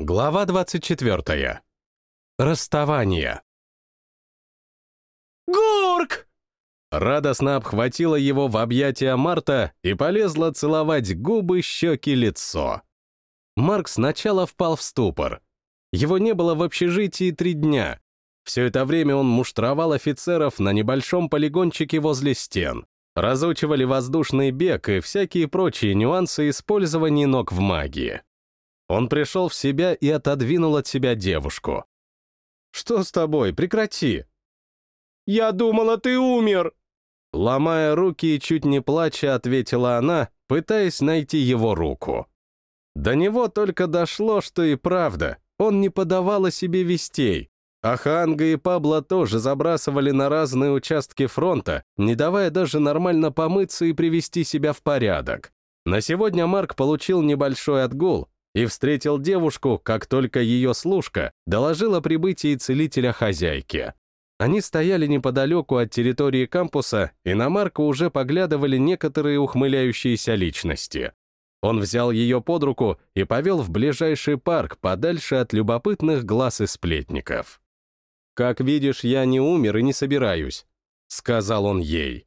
Глава 24. Расставание. «Гурк!» Радостно обхватила его в объятия Марта и полезла целовать губы, щеки, лицо. Марк сначала впал в ступор. Его не было в общежитии три дня. Все это время он муштровал офицеров на небольшом полигончике возле стен. Разучивали воздушный бег и всякие прочие нюансы использования ног в магии. Он пришел в себя и отодвинул от себя девушку. «Что с тобой? Прекрати!» «Я думала, ты умер!» Ломая руки и чуть не плача, ответила она, пытаясь найти его руку. До него только дошло, что и правда, он не подавал о себе вестей. А Ханга и Пабло тоже забрасывали на разные участки фронта, не давая даже нормально помыться и привести себя в порядок. На сегодня Марк получил небольшой отгул, и встретил девушку, как только ее служка доложила прибытие целителя хозяйке. Они стояли неподалеку от территории кампуса, и на Марка уже поглядывали некоторые ухмыляющиеся личности. Он взял ее под руку и повел в ближайший парк подальше от любопытных глаз и сплетников. «Как видишь, я не умер и не собираюсь», — сказал он ей.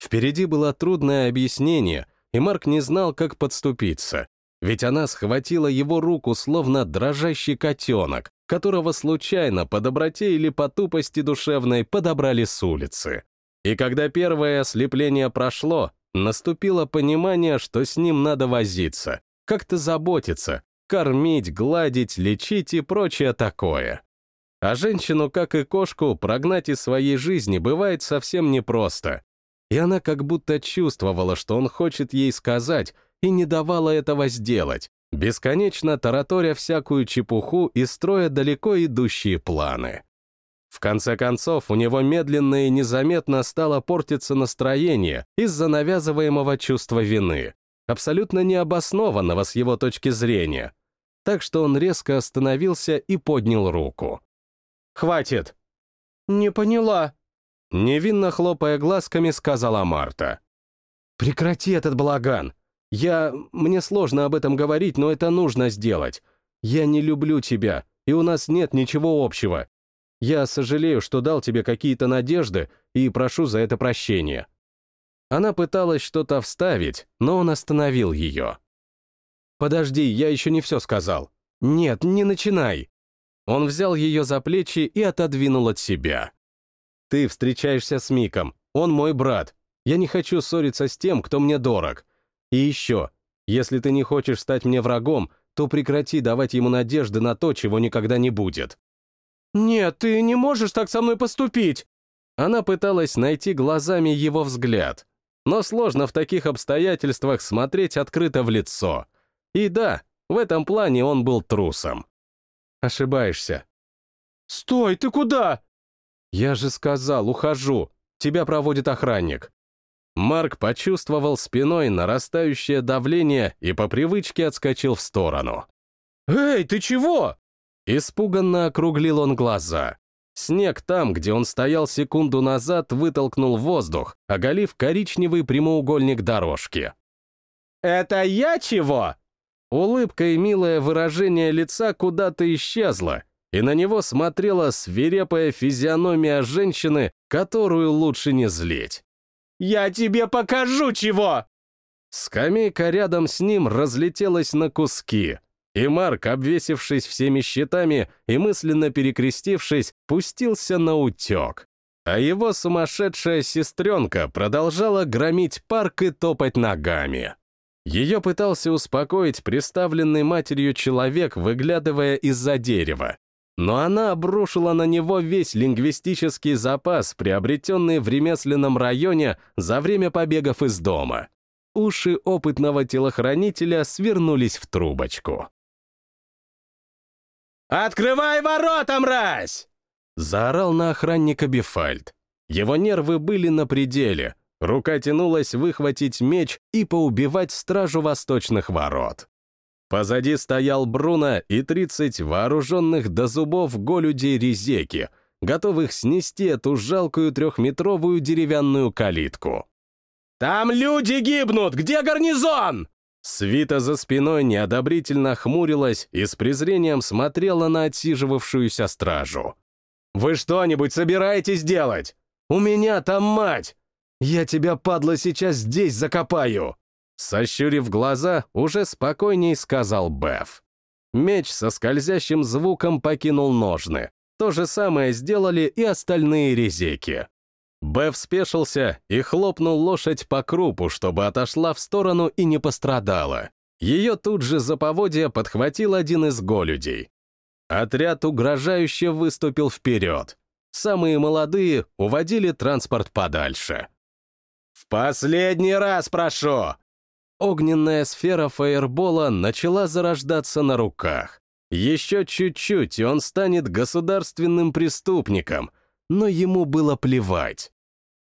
Впереди было трудное объяснение, и Марк не знал, как подступиться ведь она схватила его руку, словно дрожащий котенок, которого случайно по доброте или по тупости душевной подобрали с улицы. И когда первое ослепление прошло, наступило понимание, что с ним надо возиться, как-то заботиться, кормить, гладить, лечить и прочее такое. А женщину, как и кошку, прогнать из своей жизни бывает совсем непросто. И она как будто чувствовала, что он хочет ей сказать, и не давала этого сделать, бесконечно тараторя всякую чепуху и строя далеко идущие планы. В конце концов, у него медленно и незаметно стало портиться настроение из-за навязываемого чувства вины, абсолютно необоснованного с его точки зрения. Так что он резко остановился и поднял руку. «Хватит!» «Не поняла», — невинно хлопая глазками, сказала Марта. «Прекрати этот балаган! Я... Мне сложно об этом говорить, но это нужно сделать. Я не люблю тебя, и у нас нет ничего общего. Я сожалею, что дал тебе какие-то надежды, и прошу за это прощения». Она пыталась что-то вставить, но он остановил ее. «Подожди, я еще не все сказал. Нет, не начинай». Он взял ее за плечи и отодвинул от себя. «Ты встречаешься с Миком, он мой брат. Я не хочу ссориться с тем, кто мне дорог. И еще, если ты не хочешь стать мне врагом, то прекрати давать ему надежды на то, чего никогда не будет. «Нет, ты не можешь так со мной поступить!» Она пыталась найти глазами его взгляд, но сложно в таких обстоятельствах смотреть открыто в лицо. И да, в этом плане он был трусом. Ошибаешься. «Стой, ты куда?» «Я же сказал, ухожу. Тебя проводит охранник». Марк почувствовал спиной нарастающее давление и по привычке отскочил в сторону. «Эй, ты чего?» Испуганно округлил он глаза. Снег там, где он стоял секунду назад, вытолкнул воздух, оголив коричневый прямоугольник дорожки. «Это я чего?» Улыбка и милое выражение лица куда-то исчезло, и на него смотрела свирепая физиономия женщины, которую лучше не злить. Я тебе покажу чего!» Скамейка рядом с ним разлетелась на куски, и Марк, обвесившись всеми щитами и мысленно перекрестившись, пустился на утек. А его сумасшедшая сестренка продолжала громить парк и топать ногами. Ее пытался успокоить приставленный матерью человек, выглядывая из-за дерева, но она обрушила на него весь лингвистический запас, приобретенный в ремесленном районе за время побегов из дома. Уши опытного телохранителя свернулись в трубочку. «Открывай ворота, мразь!» Заорал на охранника Бифальд. Его нервы были на пределе, рука тянулась выхватить меч и поубивать стражу восточных ворот. Позади стоял Бруно и 30 вооруженных до зубов голюдей резеки, готовых снести эту жалкую трехметровую деревянную калитку. «Там люди гибнут! Где гарнизон?» Свита за спиной неодобрительно хмурилась и с презрением смотрела на отсиживавшуюся стражу. «Вы что-нибудь собираетесь делать? У меня там мать! Я тебя, падла, сейчас здесь закопаю!» Сощурив глаза, уже спокойней сказал Беф. Меч со скользящим звуком покинул ножны. То же самое сделали и остальные резеки. Беф спешился и хлопнул лошадь по крупу, чтобы отошла в сторону и не пострадала. Ее тут же за поводья подхватил один из голюдей. Отряд угрожающе выступил вперед. Самые молодые уводили транспорт подальше. «В последний раз прошу!» Огненная сфера фаербола начала зарождаться на руках. Еще чуть-чуть, и он станет государственным преступником — но ему было плевать.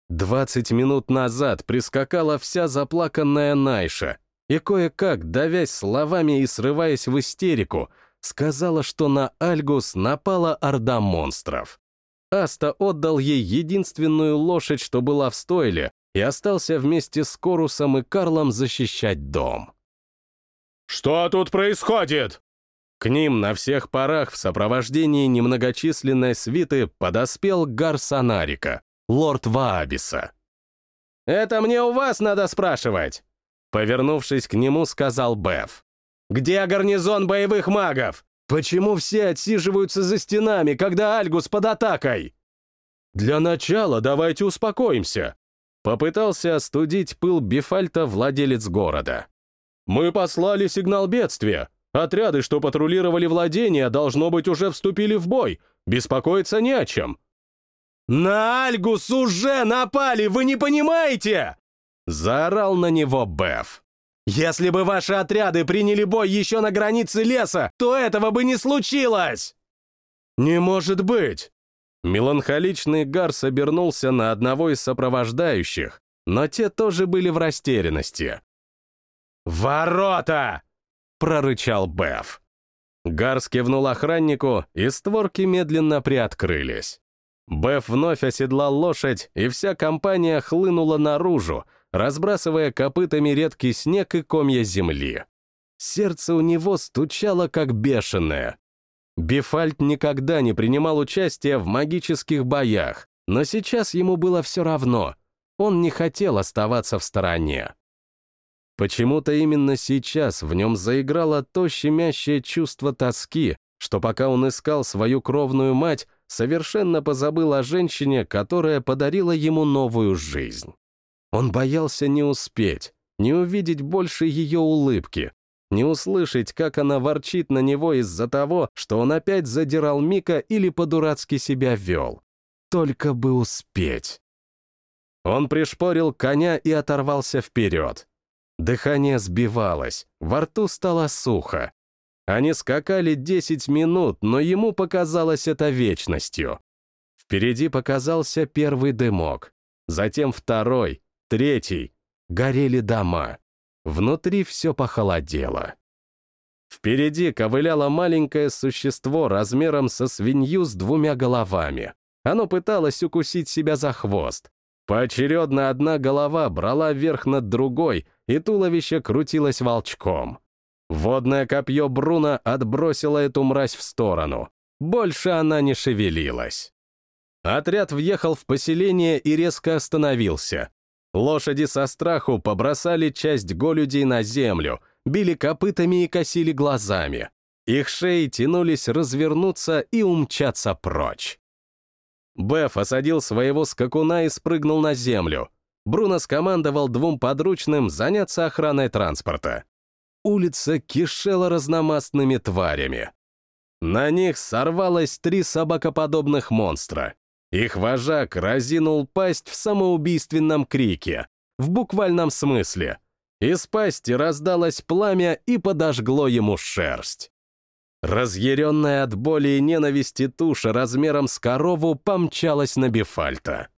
Двадцать минут назад прискакала вся заплаканная Найша и кое-как, давясь словами и срываясь в истерику, сказала, что на Альгус напала орда монстров. Аста отдал ей единственную лошадь, что была в стойле, и остался вместе с Корусом и Карлом защищать дом. «Что тут происходит?» К ним на всех парах в сопровождении немногочисленной свиты подоспел Гарсонарика, лорд Ваабиса. «Это мне у вас надо спрашивать!» Повернувшись к нему, сказал Беф. «Где гарнизон боевых магов? Почему все отсиживаются за стенами, когда Альгус под атакой?» «Для начала давайте успокоимся», — попытался остудить пыл Бифальта владелец города. «Мы послали сигнал бедствия, Отряды, что патрулировали владения, должно быть, уже вступили в бой. Беспокоиться не о чем. «На Альгус уже напали, вы не понимаете?» Заорал на него Беф. «Если бы ваши отряды приняли бой еще на границе леса, то этого бы не случилось!» «Не может быть!» Меланхоличный Гарс обернулся на одного из сопровождающих, но те тоже были в растерянности. «Ворота!» прорычал Беф. Гарс кивнул охраннику, и створки медленно приоткрылись. Беф вновь оседлал лошадь, и вся компания хлынула наружу, разбрасывая копытами редкий снег и комья земли. Сердце у него стучало как бешеное. Бифальт никогда не принимал участия в магических боях, но сейчас ему было все равно. Он не хотел оставаться в стороне. Почему-то именно сейчас в нем заиграло то щемящее чувство тоски, что пока он искал свою кровную мать, совершенно позабыл о женщине, которая подарила ему новую жизнь. Он боялся не успеть, не увидеть больше ее улыбки, не услышать, как она ворчит на него из-за того, что он опять задирал Мика или по-дурацки себя вел. Только бы успеть. Он пришпорил коня и оторвался вперед. Дыхание сбивалось, во рту стало сухо. Они скакали 10 минут, но ему показалось это вечностью. Впереди показался первый дымок, затем второй, третий. Горели дома. Внутри все похолодело. Впереди ковыляло маленькое существо размером со свинью с двумя головами. Оно пыталось укусить себя за хвост. Поочередно одна голова брала верх над другой — и туловище крутилось волчком. Водное копье Бруно отбросило эту мразь в сторону. Больше она не шевелилась. Отряд въехал в поселение и резко остановился. Лошади со страху побросали часть голюдей на землю, били копытами и косили глазами. Их шеи тянулись развернуться и умчаться прочь. Беф осадил своего скакуна и спрыгнул на землю. Бруно скомандовал двум подручным заняться охраной транспорта. Улица кишела разномастными тварями. На них сорвалось три собакоподобных монстра. Их вожак разинул пасть в самоубийственном крике, в буквальном смысле. Из пасти раздалось пламя и подожгло ему шерсть. Разъяренная от боли и ненависти туша размером с корову помчалась на Бефальта.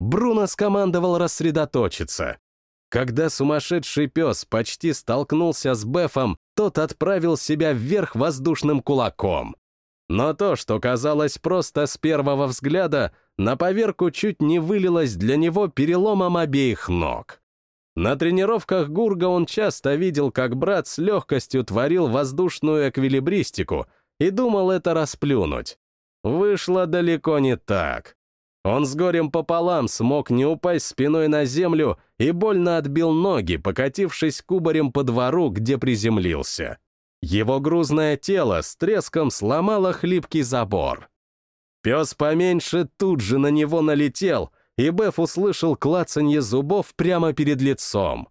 Бруно скомандовал рассредоточиться. Когда сумасшедший пес почти столкнулся с Бефом, тот отправил себя вверх воздушным кулаком. Но то, что казалось просто с первого взгляда, на поверку чуть не вылилось для него переломом обеих ног. На тренировках Гурга он часто видел, как брат с легкостью творил воздушную эквилибристику и думал это расплюнуть. Вышло далеко не так. Он с горем пополам смог не упасть спиной на землю и больно отбил ноги, покатившись кубарем по двору, где приземлился. Его грузное тело с треском сломало хлипкий забор. Пес поменьше тут же на него налетел, и Беф услышал клацанье зубов прямо перед лицом.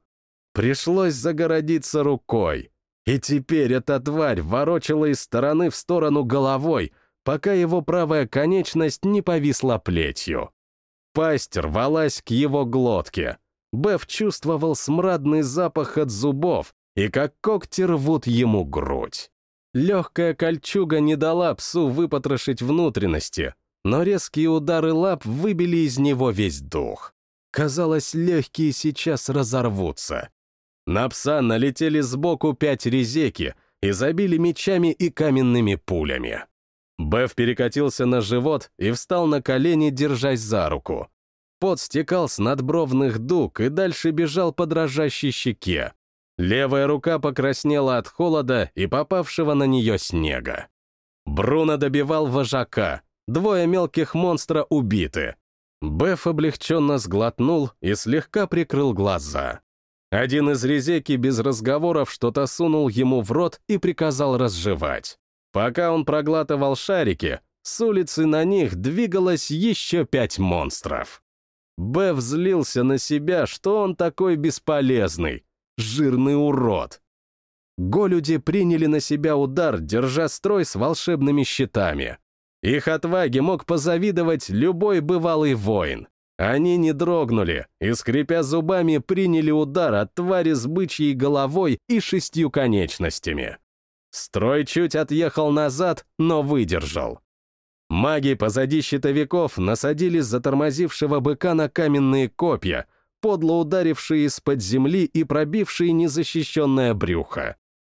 Пришлось загородиться рукой. И теперь эта тварь ворочала из стороны в сторону головой, пока его правая конечность не повисла плетью. Пасть рвалась к его глотке. Беф чувствовал смрадный запах от зубов и как когти рвут ему грудь. Легкая кольчуга не дала псу выпотрошить внутренности, но резкие удары лап выбили из него весь дух. Казалось, легкие сейчас разорвутся. На пса налетели сбоку пять резеки и забили мечами и каменными пулями. Беф перекатился на живот и встал на колени, держась за руку. Пот стекал с надбровных дуг и дальше бежал по дрожащей щеке. Левая рука покраснела от холода и попавшего на нее снега. Бруно добивал вожака. Двое мелких монстра убиты. Беф облегченно сглотнул и слегка прикрыл глаза. Один из резеки без разговоров что-то сунул ему в рот и приказал разжевать. Пока он проглатывал шарики, с улицы на них двигалось еще пять монстров. Беф злился на себя, что он такой бесполезный, жирный урод. Голюди приняли на себя удар, держа строй с волшебными щитами. Их отваге мог позавидовать любой бывалый воин. Они не дрогнули и, скрипя зубами, приняли удар от твари с бычьей головой и шестью конечностями. Строй чуть отъехал назад, но выдержал. Маги позади щитовиков насадили затормозившего быка на каменные копья, подло ударившие из-под земли и пробившие незащищенное брюхо.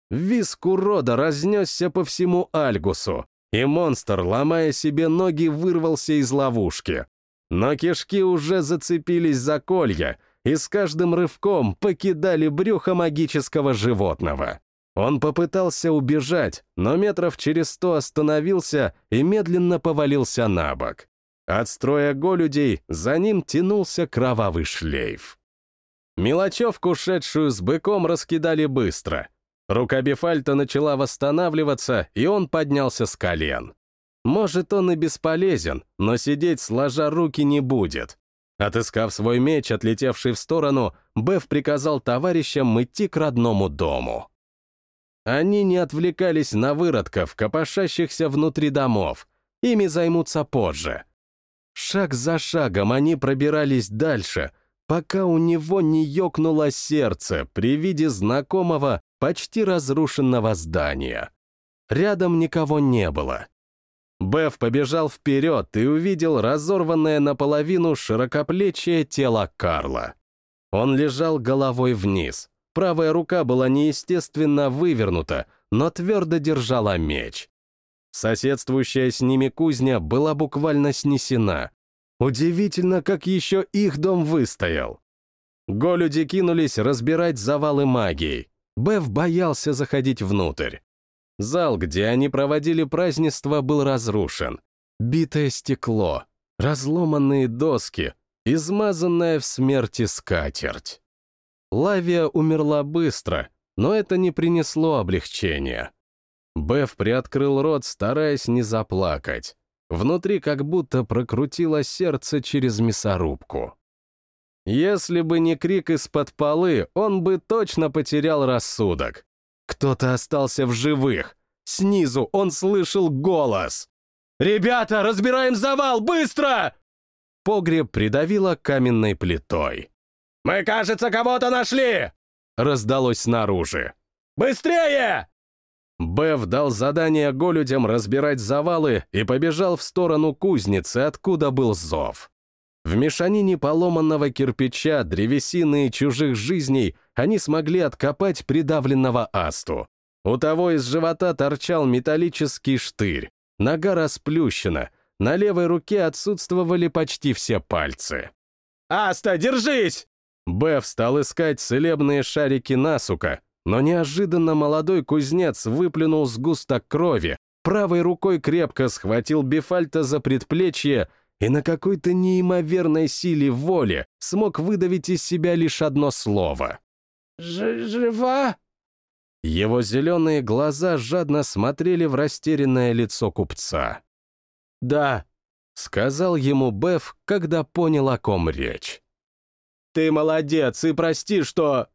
Виск урода разнесся по всему Альгусу, и монстр, ломая себе ноги, вырвался из ловушки. Но кишки уже зацепились за колья и с каждым рывком покидали брюхо магического животного. Он попытался убежать, но метров через сто остановился и медленно повалился на бок. От строя голюдей за ним тянулся кровавый шлейф. Мелочевку, шедшую с быком, раскидали быстро. Рука Бефальта начала восстанавливаться, и он поднялся с колен. Может, он и бесполезен, но сидеть сложа руки не будет. Отыскав свой меч, отлетевший в сторону, Беф приказал товарищам идти к родному дому. Они не отвлекались на выродков, копошащихся внутри домов. Ими займутся позже. Шаг за шагом они пробирались дальше, пока у него не ёкнуло сердце при виде знакомого, почти разрушенного здания. Рядом никого не было. Беф побежал вперед и увидел разорванное наполовину широкоплечье тело Карла. Он лежал головой вниз, Правая рука была неестественно вывернута, но твердо держала меч. Соседствующая с ними кузня была буквально снесена. Удивительно, как еще их дом выстоял. Голюди кинулись разбирать завалы магии. Беф боялся заходить внутрь. Зал, где они проводили празднество, был разрушен. Битое стекло, разломанные доски, измазанная в смерти скатерть. Лавия умерла быстро, но это не принесло облегчения. Беф приоткрыл рот, стараясь не заплакать. Внутри как будто прокрутило сердце через мясорубку. Если бы не крик из-под полы, он бы точно потерял рассудок. Кто-то остался в живых. Снизу он слышал голос. «Ребята, разбираем завал, быстро!» Погреб придавило каменной плитой. «Мы, кажется, кого-то нашли!» — раздалось снаружи. «Быстрее!» Бев дал задание голюдям разбирать завалы и побежал в сторону кузницы, откуда был зов. В мешанине поломанного кирпича, древесины и чужих жизней они смогли откопать придавленного асту. У того из живота торчал металлический штырь, нога расплющена, на левой руке отсутствовали почти все пальцы. «Аста, держись!» Беф стал искать целебные шарики насука, но неожиданно молодой кузнец выплюнул сгусток крови, правой рукой крепко схватил Бефальта за предплечье и на какой-то неимоверной силе воли смог выдавить из себя лишь одно слово. Ж «Жива?» Его зеленые глаза жадно смотрели в растерянное лицо купца. «Да», — сказал ему Беф, когда понял, о ком речь. «Ты молодец, и прости, что...»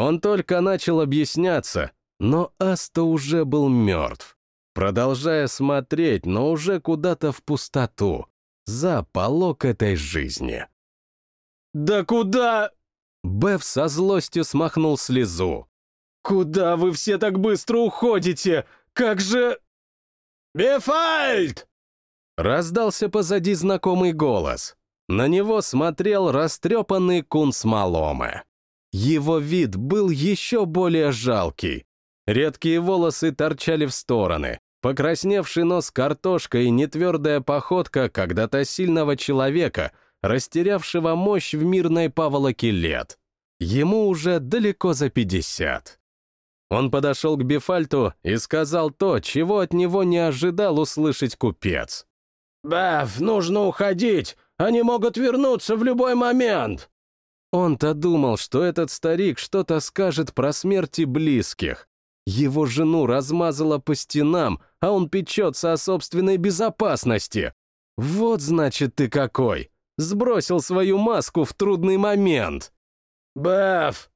Он только начал объясняться, но Аста уже был мертв, продолжая смотреть, но уже куда-то в пустоту, за полок этой жизни. «Да куда?» Беф со злостью смахнул слезу. «Куда вы все так быстро уходите? Как же...» «Бефальд!» Раздался позади знакомый голос. На него смотрел растрепанный кунс Маломе. Его вид был еще более жалкий. Редкие волосы торчали в стороны, покрасневший нос картошка и нетвердая походка когда-то сильного человека, растерявшего мощь в мирной паволоке лет. Ему уже далеко за пятьдесят. Он подошел к Бефальту и сказал то, чего от него не ожидал услышать купец. «Беф, нужно уходить! Они могут вернуться в любой момент!» Он-то думал, что этот старик что-то скажет про смерти близких. Его жену размазало по стенам, а он печется о собственной безопасности. Вот значит ты какой! Сбросил свою маску в трудный момент. «Беф!»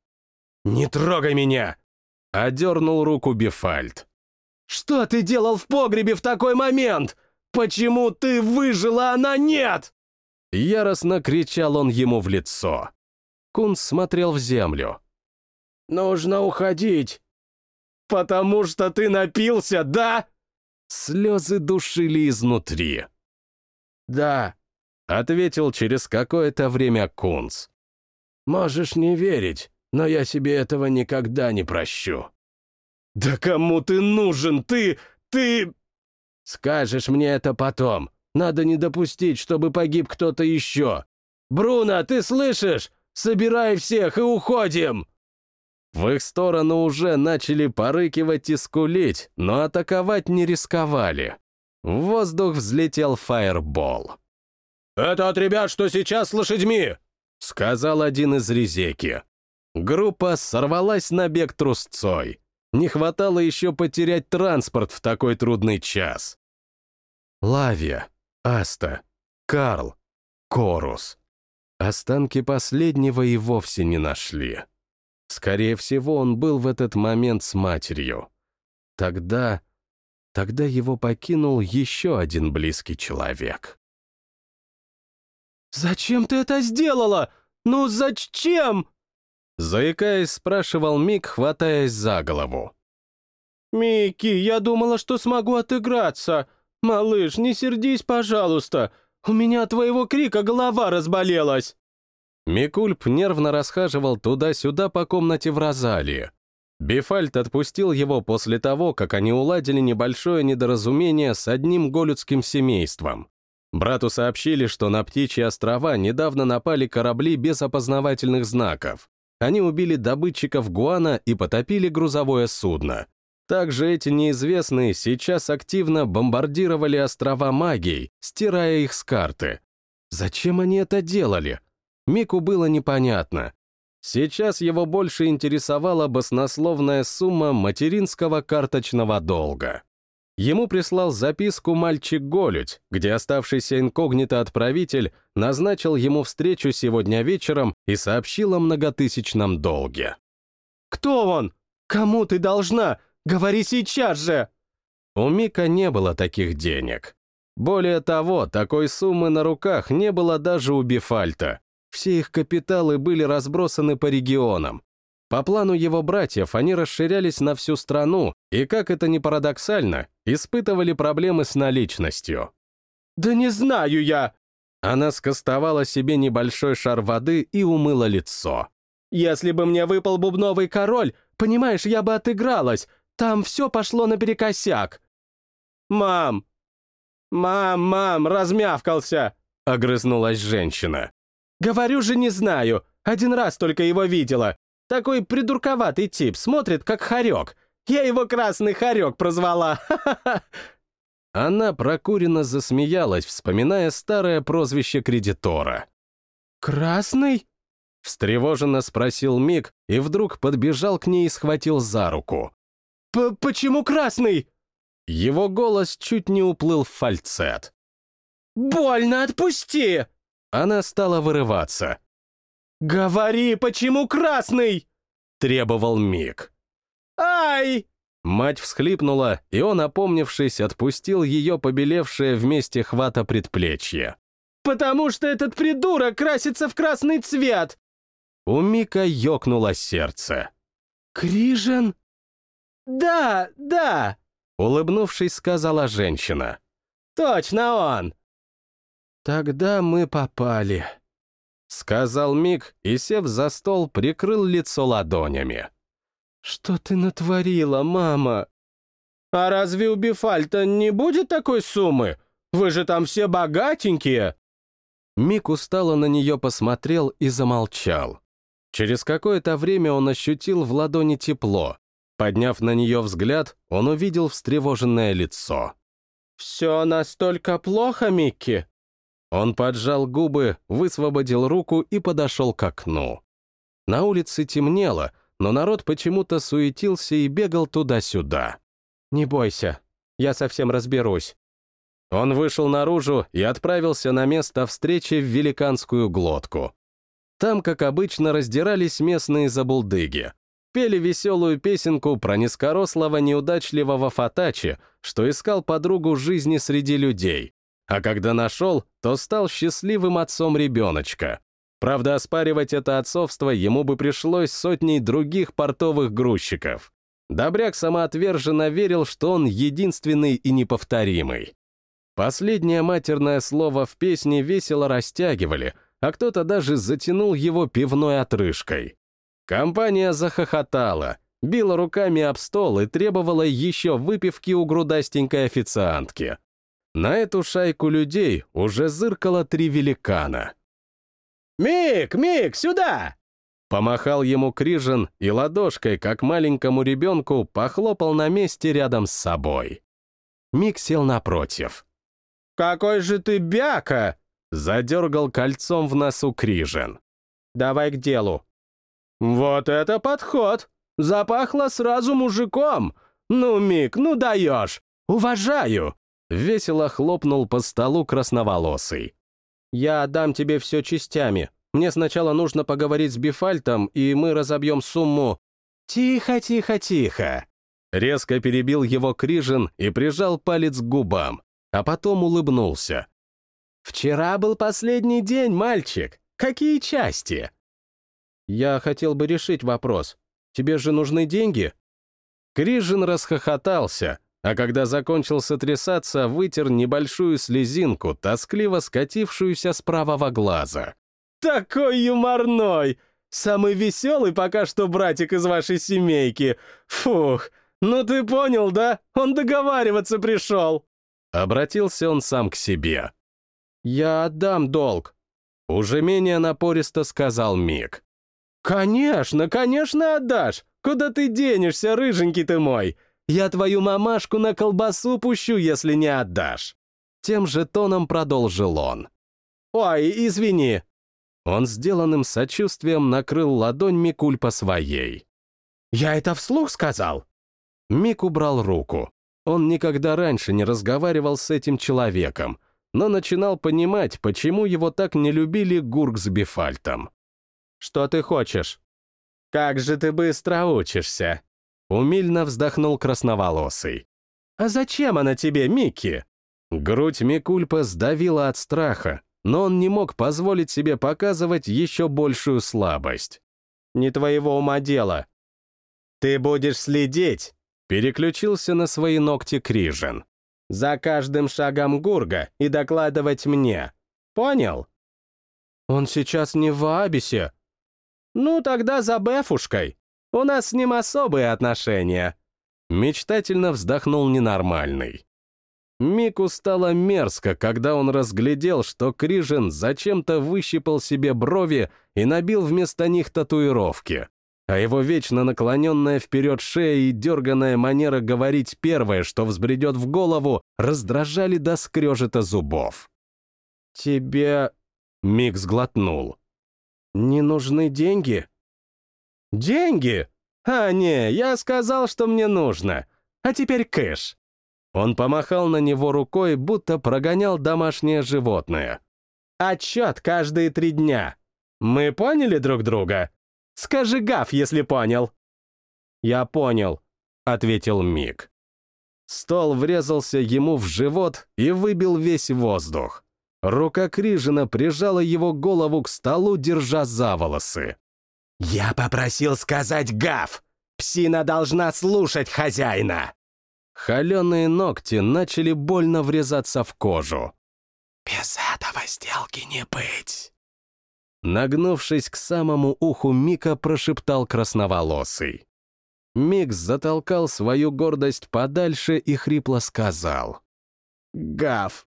«Не трогай меня!» — одернул руку Бефальд. «Что ты делал в погребе в такой момент? Почему ты выжил, а она нет?» Яростно кричал он ему в лицо. Кун смотрел в землю. «Нужно уходить!» «Потому что ты напился, да?» Слезы душили изнутри. «Да», — ответил через какое-то время Кунц. «Можешь не верить, но я себе этого никогда не прощу». «Да кому ты нужен? Ты... ты...» «Скажешь мне это потом. Надо не допустить, чтобы погиб кто-то еще. Бруно, ты слышишь? Собирай всех и уходим!» В их сторону уже начали порыкивать и скулить, но атаковать не рисковали. В воздух взлетел фаербол. «Это от ребят, что сейчас с лошадьми!» — сказал один из резеки. Группа сорвалась на бег трусцой. Не хватало еще потерять транспорт в такой трудный час. Лавия, Аста, Карл, Корус. Останки последнего и вовсе не нашли. Скорее всего, он был в этот момент с матерью. Тогда... Тогда его покинул еще один близкий человек. «Зачем ты это сделала? Ну зачем?» Заикаясь, спрашивал Мик, хватаясь за голову. «Микки, я думала, что смогу отыграться. Малыш, не сердись, пожалуйста. У меня от твоего крика голова разболелась!» Микульп нервно расхаживал туда-сюда по комнате в Розалии. Бифальт отпустил его после того, как они уладили небольшое недоразумение с одним голюдским семейством. Брату сообщили, что на Птичьи острова недавно напали корабли без опознавательных знаков. Они убили добытчиков Гуана и потопили грузовое судно. Также эти неизвестные сейчас активно бомбардировали острова магией, стирая их с карты. Зачем они это делали? Мику было непонятно. Сейчас его больше интересовала баснословная сумма материнского карточного долга. Ему прислал записку мальчик-голють, где оставшийся инкогнито отправитель назначил ему встречу сегодня вечером и сообщил о многотысячном долге. «Кто он? Кому ты должна? Говори сейчас же!» У Мика не было таких денег. Более того, такой суммы на руках не было даже у Бифальта. Все их капиталы были разбросаны по регионам. По плану его братьев они расширялись на всю страну и, как это ни парадоксально, испытывали проблемы с наличностью. «Да не знаю я!» Она скостовала себе небольшой шар воды и умыла лицо. «Если бы мне выпал бубновый король, понимаешь, я бы отыгралась, там все пошло наперекосяк. «Мам! Мам, мам, размявкался!» — огрызнулась женщина. «Говорю же, не знаю. Один раз только его видела. Такой придурковатый тип, смотрит как хорек. Я его красный хорек прозвала. Она прокуренно засмеялась, вспоминая старое прозвище кредитора. «Красный?» — встревоженно спросил Мик и вдруг подбежал к ней и схватил за руку. П «Почему красный?» Его голос чуть не уплыл в фальцет. «Больно, отпусти!» Она стала вырываться. «Говори, почему красный?» — требовал Мик. «Ай!» Мать всхлипнула, и он, опомнившись, отпустил ее побелевшее вместе хвата предплечье. «Потому что этот придурок красится в красный цвет!» У Мика ёкнуло сердце. «Крижен?» «Да, да!» Улыбнувшись, сказала женщина. «Точно он!» «Тогда мы попали», — сказал Мик и, сев за стол, прикрыл лицо ладонями. «Что ты натворила, мама?» «А разве у Бифальта не будет такой суммы? Вы же там все богатенькие!» Мик устало на нее посмотрел и замолчал. Через какое-то время он ощутил в ладони тепло. Подняв на нее взгляд, он увидел встревоженное лицо. «Все настолько плохо, Микки?» Он поджал губы, высвободил руку и подошел к окну. На улице темнело, но народ почему-то суетился и бегал туда-сюда. «Не бойся, я совсем разберусь». Он вышел наружу и отправился на место встречи в великанскую глотку. Там, как обычно, раздирались местные забулдыги. Пели веселую песенку про низкорослого неудачливого Фатачи, что искал подругу жизни среди людей. А когда нашел, то стал счастливым отцом ребеночка. Правда, оспаривать это отцовство ему бы пришлось сотней других портовых грузчиков. Добряк самоотверженно верил, что он единственный и неповторимый. Последнее матерное слово в песне весело растягивали, а кто-то даже затянул его пивной отрыжкой. Компания захохотала, била руками об стол и требовала еще выпивки у грудастенькой официантки. На эту шайку людей уже зыркало три великана. «Мик, Мик, сюда!» Помахал ему Крижин и ладошкой, как маленькому ребенку, похлопал на месте рядом с собой. Мик сел напротив. «Какой же ты бяка!» Задергал кольцом в носу Крижин. «Давай к делу». «Вот это подход! Запахло сразу мужиком! Ну, Мик, ну даешь! Уважаю!» Весело хлопнул по столу красноволосый. «Я отдам тебе все частями. Мне сначала нужно поговорить с Бифальтом, и мы разобьем сумму...» «Тихо, тихо, тихо!» Резко перебил его Крижин и прижал палец к губам, а потом улыбнулся. «Вчера был последний день, мальчик. Какие части?» «Я хотел бы решить вопрос. Тебе же нужны деньги?» Крижин расхохотался, а когда закончил сотрясаться, вытер небольшую слезинку, тоскливо скатившуюся с правого глаза. «Такой юморной! Самый веселый пока что братик из вашей семейки! Фух, ну ты понял, да? Он договариваться пришел!» Обратился он сам к себе. «Я отдам долг», — уже менее напористо сказал Мик. «Конечно, конечно отдашь! Куда ты денешься, рыженький ты мой? Я твою мамашку на колбасу пущу, если не отдашь!» Тем же тоном продолжил он. «Ой, извини!» Он сделанным сочувствием накрыл ладонь Микуль по своей. «Я это вслух сказал?» Мик убрал руку. Он никогда раньше не разговаривал с этим человеком, но начинал понимать, почему его так не любили Гурк с Бифальтом. «Что ты хочешь?» «Как же ты быстро учишься!» Умильно вздохнул красноволосый. «А зачем она тебе, Микки?» Грудь Микульпа сдавила от страха, но он не мог позволить себе показывать еще большую слабость. «Не твоего ума дело. Ты будешь следить!» Переключился на свои ногти Крижин. «За каждым шагом Гурга и докладывать мне. Понял?» «Он сейчас не в Абисе». «Ну, тогда за Бефушкой. У нас с ним особые отношения». Мечтательно вздохнул ненормальный. Мику стало мерзко, когда он разглядел, что Крижин зачем-то выщипал себе брови и набил вместо них татуировки. А его вечно наклоненная вперед шея и дерганная манера говорить первое, что взбредет в голову, раздражали до скрежета зубов. «Тебе...» — Мик сглотнул. «Не нужны деньги?» «Деньги? А, не, я сказал, что мне нужно. А теперь кэш». Он помахал на него рукой, будто прогонял домашнее животное. «Отчет каждые три дня. Мы поняли друг друга? Скажи гав, если понял». «Я понял», — ответил Мик. Стол врезался ему в живот и выбил весь воздух. Рука Крижина прижала его голову к столу, держа за волосы. «Я попросил сказать гав! Псина должна слушать хозяина!» Холеные ногти начали больно врезаться в кожу. «Без этого сделки не быть!» Нагнувшись к самому уху Мика, прошептал красноволосый. Мик затолкал свою гордость подальше и хрипло сказал. «Гав,